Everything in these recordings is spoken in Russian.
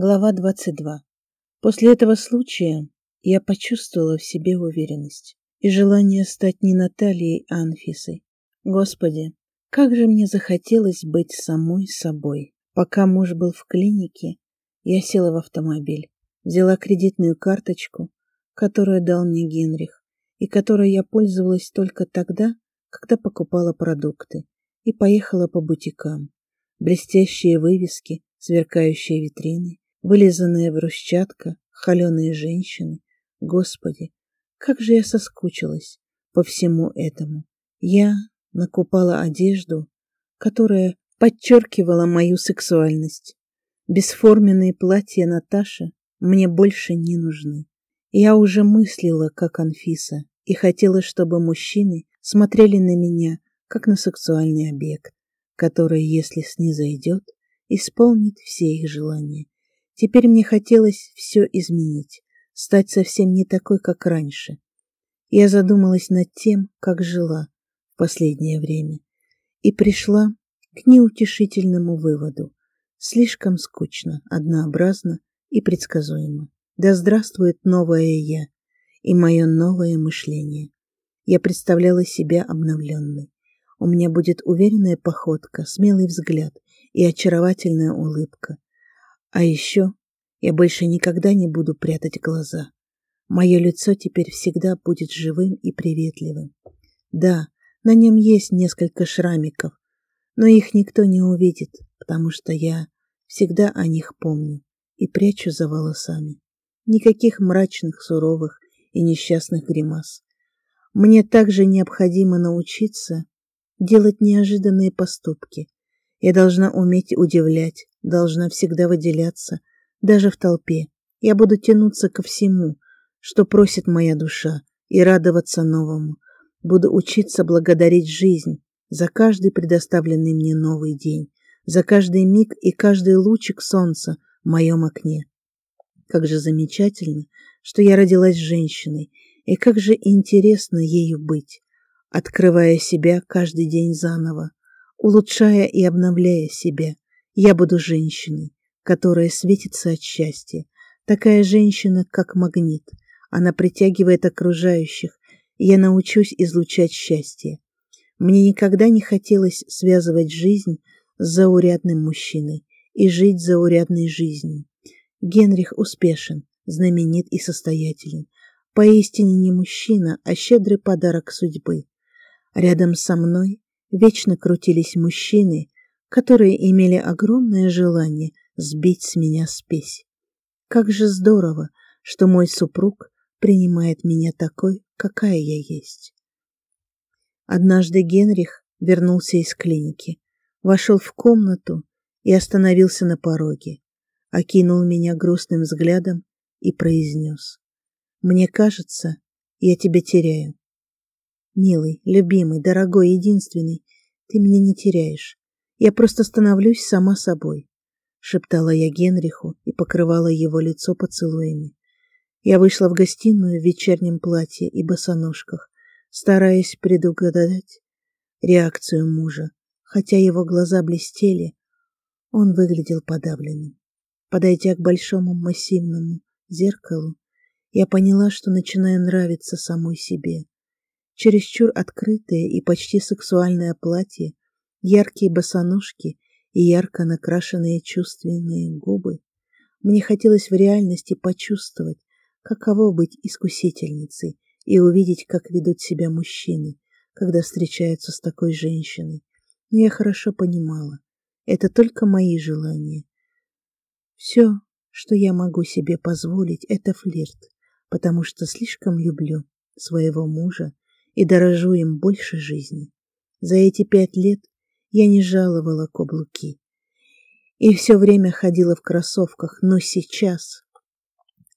Глава 22. После этого случая я почувствовала в себе уверенность и желание стать не Натальей, а Анфисой. Господи, как же мне захотелось быть самой собой. Пока муж был в клинике, я села в автомобиль, взяла кредитную карточку, которую дал мне Генрих, и которой я пользовалась только тогда, когда покупала продукты, и поехала по бутикам. Блестящие вывески, сверкающие витрины, вылизанная брусчатка, холеные женщины. Господи, как же я соскучилась по всему этому. Я накупала одежду, которая подчеркивала мою сексуальность. Бесформенные платья Наташи мне больше не нужны. Я уже мыслила, как Анфиса, и хотела, чтобы мужчины смотрели на меня, как на сексуальный объект, который, если снизойдет, исполнит все их желания. Теперь мне хотелось все изменить, стать совсем не такой, как раньше. Я задумалась над тем, как жила в последнее время, и пришла к неутешительному выводу. Слишком скучно, однообразно и предсказуемо. Да здравствует новое «я» и мое новое мышление. Я представляла себя обновленной. У меня будет уверенная походка, смелый взгляд и очаровательная улыбка. А еще я больше никогда не буду прятать глаза. Мое лицо теперь всегда будет живым и приветливым. Да, на нем есть несколько шрамиков, но их никто не увидит, потому что я всегда о них помню и прячу за волосами. Никаких мрачных, суровых и несчастных гримас. Мне также необходимо научиться делать неожиданные поступки. Я должна уметь удивлять, должна всегда выделяться, даже в толпе. Я буду тянуться ко всему, что просит моя душа, и радоваться новому. Буду учиться благодарить жизнь за каждый предоставленный мне новый день, за каждый миг и каждый лучик солнца в моем окне. Как же замечательно, что я родилась женщиной, и как же интересно ею быть, открывая себя каждый день заново, улучшая и обновляя себя. Я буду женщиной, которая светится от счастья. Такая женщина, как магнит. Она притягивает окружающих, я научусь излучать счастье. Мне никогда не хотелось связывать жизнь с заурядным мужчиной и жить заурядной жизнью. Генрих успешен, знаменит и состоятелен. Поистине не мужчина, а щедрый подарок судьбы. Рядом со мной вечно крутились мужчины, которые имели огромное желание сбить с меня спесь. Как же здорово, что мой супруг принимает меня такой, какая я есть. Однажды Генрих вернулся из клиники, вошел в комнату и остановился на пороге, окинул меня грустным взглядом и произнес. «Мне кажется, я тебя теряю. Милый, любимый, дорогой, единственный, ты меня не теряешь. Я просто становлюсь сама собой шептала я Генриху и покрывала его лицо поцелуями. Я вышла в гостиную в вечернем платье и босоножках, стараясь предугадать реакцию мужа. Хотя его глаза блестели, он выглядел подавленным. Подойдя к большому массивному зеркалу, я поняла, что начинаю нравиться самой себе. Чересчур открытое и почти сексуальное платье, яркие босоножки и ярко накрашенные чувственные губы. Мне хотелось в реальности почувствовать, каково быть искусительницей и увидеть, как ведут себя мужчины, когда встречаются с такой женщиной. Но я хорошо понимала, это только мои желания. Все, что я могу себе позволить, это флирт, потому что слишком люблю своего мужа и дорожу им больше жизни. За эти пять лет я не жаловала каблуки и все время ходила в кроссовках, но сейчас,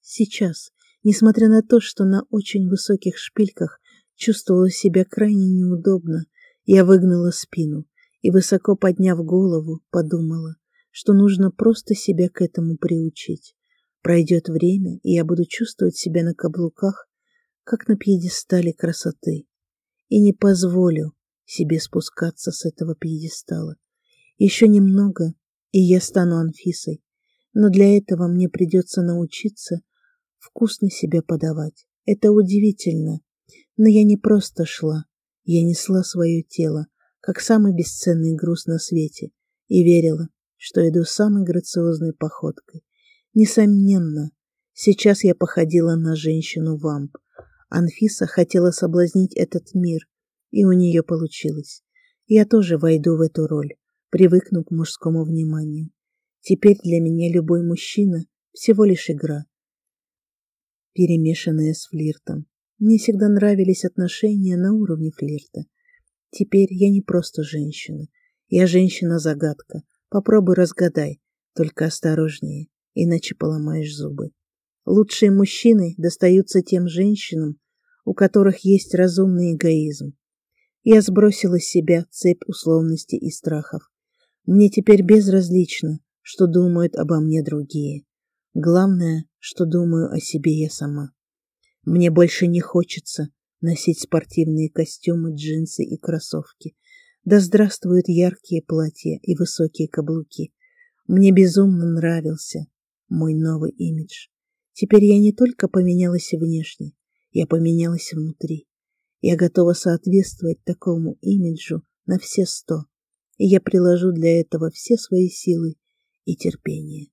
сейчас, несмотря на то, что на очень высоких шпильках чувствовала себя крайне неудобно, я выгнула спину и, высоко подняв голову, подумала, что нужно просто себя к этому приучить. Пройдет время, и я буду чувствовать себя на каблуках, как на пьедестале красоты, и не позволю себе спускаться с этого пьедестала. Еще немного, и я стану Анфисой. но для этого мне придется научиться вкусно себя подавать. Это удивительно, но я не просто шла, я несла свое тело, как самый бесценный груз на свете, и верила, что иду самой грациозной походкой. Несомненно, сейчас я походила на женщину-вамп. Анфиса хотела соблазнить этот мир, и у нее получилось. Я тоже войду в эту роль, привыкну к мужскому вниманию. Теперь для меня любой мужчина всего лишь игра, перемешанная с флиртом. Мне всегда нравились отношения на уровне флирта. Теперь я не просто женщина. Я женщина-загадка. Попробуй разгадай, только осторожнее, иначе поломаешь зубы. Лучшие мужчины достаются тем женщинам, у которых есть разумный эгоизм. Я сбросила с себя цепь условностей и страхов. Мне теперь безразлично, что думают обо мне другие. Главное, что думаю о себе я сама. Мне больше не хочется носить спортивные костюмы, джинсы и кроссовки. Да здравствуют яркие платья и высокие каблуки. Мне безумно нравился мой новый имидж. Теперь я не только поменялась внешне, я поменялась внутри. Я готова соответствовать такому имиджу на все сто, и я приложу для этого все свои силы и терпение.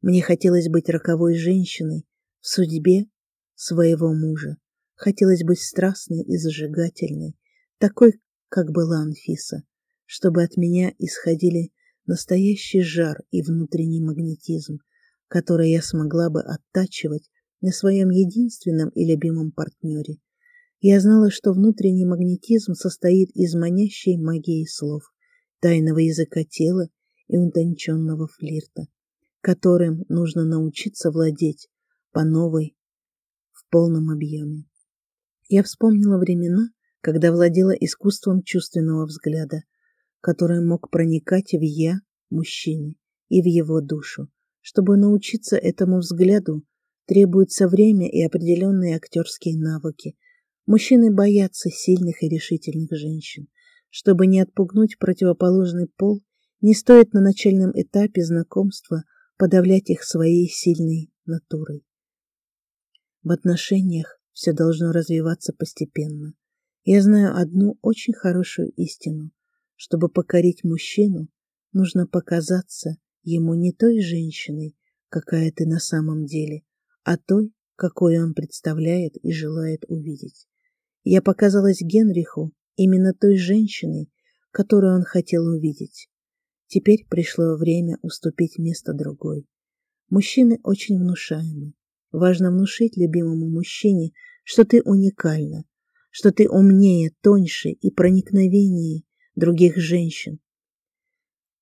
Мне хотелось быть роковой женщиной в судьбе своего мужа. Хотелось быть страстной и зажигательной, такой, как была Анфиса, чтобы от меня исходили настоящий жар и внутренний магнетизм, который я смогла бы оттачивать на своем единственном и любимом партнере. Я знала, что внутренний магнетизм состоит из манящей магии слов, тайного языка тела и утонченного флирта которым нужно научиться владеть по новой, в полном объеме. Я вспомнила времена, когда владела искусством чувственного взгляда, который мог проникать в «я» мужчины и в его душу. Чтобы научиться этому взгляду, требуется время и определенные актерские навыки. Мужчины боятся сильных и решительных женщин. Чтобы не отпугнуть противоположный пол, не стоит на начальном этапе знакомства подавлять их своей сильной натурой. В отношениях все должно развиваться постепенно. Я знаю одну очень хорошую истину. Чтобы покорить мужчину, нужно показаться ему не той женщиной, какая ты на самом деле, а той, какой он представляет и желает увидеть. Я показалась Генриху именно той женщиной, которую он хотел увидеть. Теперь пришло время уступить место другой. Мужчины очень внушаемы. Важно внушить любимому мужчине, что ты уникальна, что ты умнее, тоньше и проникновеннее других женщин.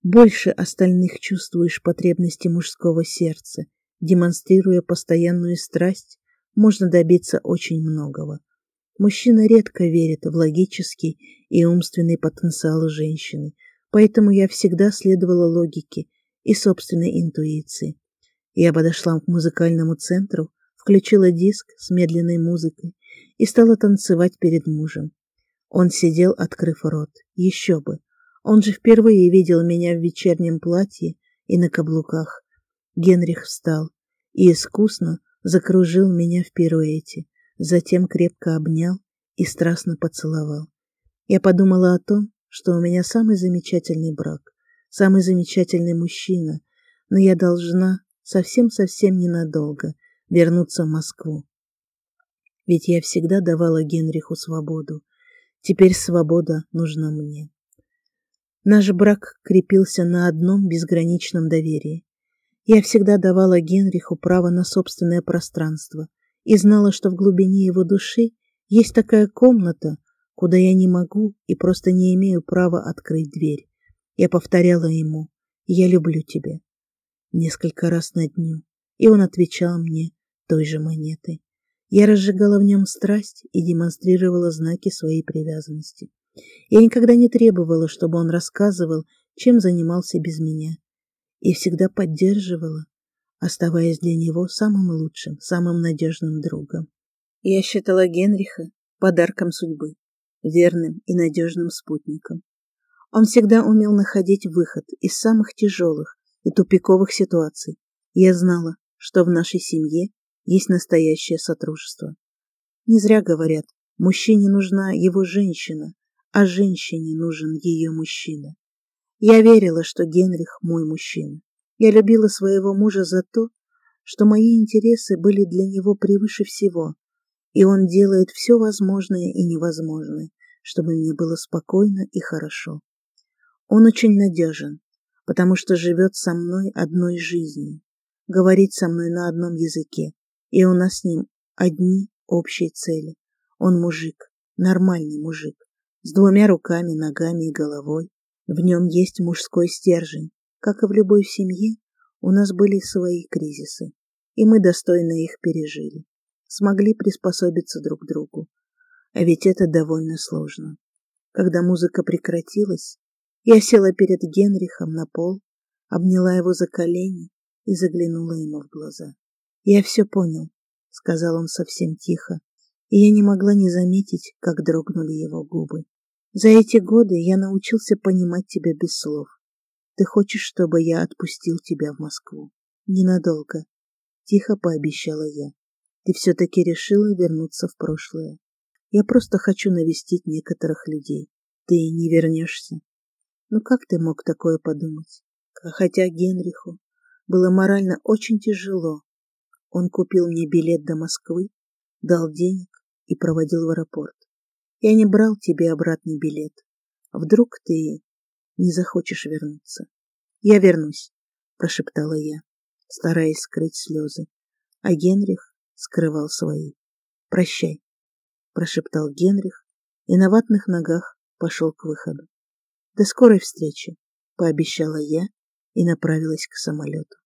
Больше остальных чувствуешь потребности мужского сердца. Демонстрируя постоянную страсть, можно добиться очень многого. Мужчина редко верит в логический и умственный потенциал женщины – Поэтому я всегда следовала логике и собственной интуиции. Я подошла к музыкальному центру, включила диск с медленной музыкой и стала танцевать перед мужем. Он сидел, открыв рот. Еще бы. Он же впервые видел меня в вечернем платье и на каблуках. Генрих встал и искусно закружил меня в пируэте, затем крепко обнял и страстно поцеловал. Я подумала о том, что у меня самый замечательный брак, самый замечательный мужчина, но я должна совсем-совсем ненадолго вернуться в Москву. Ведь я всегда давала Генриху свободу. Теперь свобода нужна мне. Наш брак крепился на одном безграничном доверии. Я всегда давала Генриху право на собственное пространство и знала, что в глубине его души есть такая комната, куда я не могу и просто не имею права открыть дверь. Я повторяла ему «Я люблю тебя» несколько раз на дню, и он отвечал мне той же монетой. Я разжигала в нем страсть и демонстрировала знаки своей привязанности. Я никогда не требовала, чтобы он рассказывал, чем занимался без меня, и всегда поддерживала, оставаясь для него самым лучшим, самым надежным другом. Я считала Генриха подарком судьбы верным и надежным спутником. Он всегда умел находить выход из самых тяжелых и тупиковых ситуаций, Я знала, что в нашей семье есть настоящее сотрудничество. Не зря говорят, мужчине нужна его женщина, а женщине нужен ее мужчина. Я верила, что Генрих мой мужчина. Я любила своего мужа за то, что мои интересы были для него превыше всего, и он делает все возможное и невозможное, чтобы мне было спокойно и хорошо. Он очень надежен, потому что живет со мной одной жизнью, говорит со мной на одном языке, и у нас с ним одни общие цели. Он мужик, нормальный мужик, с двумя руками, ногами и головой. В нем есть мужской стержень. Как и в любой семье, у нас были свои кризисы, и мы достойно их пережили. Смогли приспособиться друг к другу. А ведь это довольно сложно. Когда музыка прекратилась, я села перед Генрихом на пол, обняла его за колени и заглянула ему в глаза. «Я все понял», — сказал он совсем тихо, и я не могла не заметить, как дрогнули его губы. «За эти годы я научился понимать тебя без слов. Ты хочешь, чтобы я отпустил тебя в Москву? Ненадолго», — тихо пообещала я. «Ты все-таки решила вернуться в прошлое. Я просто хочу навестить некоторых людей. Ты не вернешься. Ну как ты мог такое подумать? Хотя Генриху было морально очень тяжело. Он купил мне билет до Москвы, дал денег и проводил в аэропорт. Я не брал тебе обратный билет. Вдруг ты не захочешь вернуться. Я вернусь, прошептала я, стараясь скрыть слезы. А Генрих скрывал свои. Прощай, прошептал Генрих и на ватных ногах пошел к выходу. До скорой встречи, пообещала я и направилась к самолету.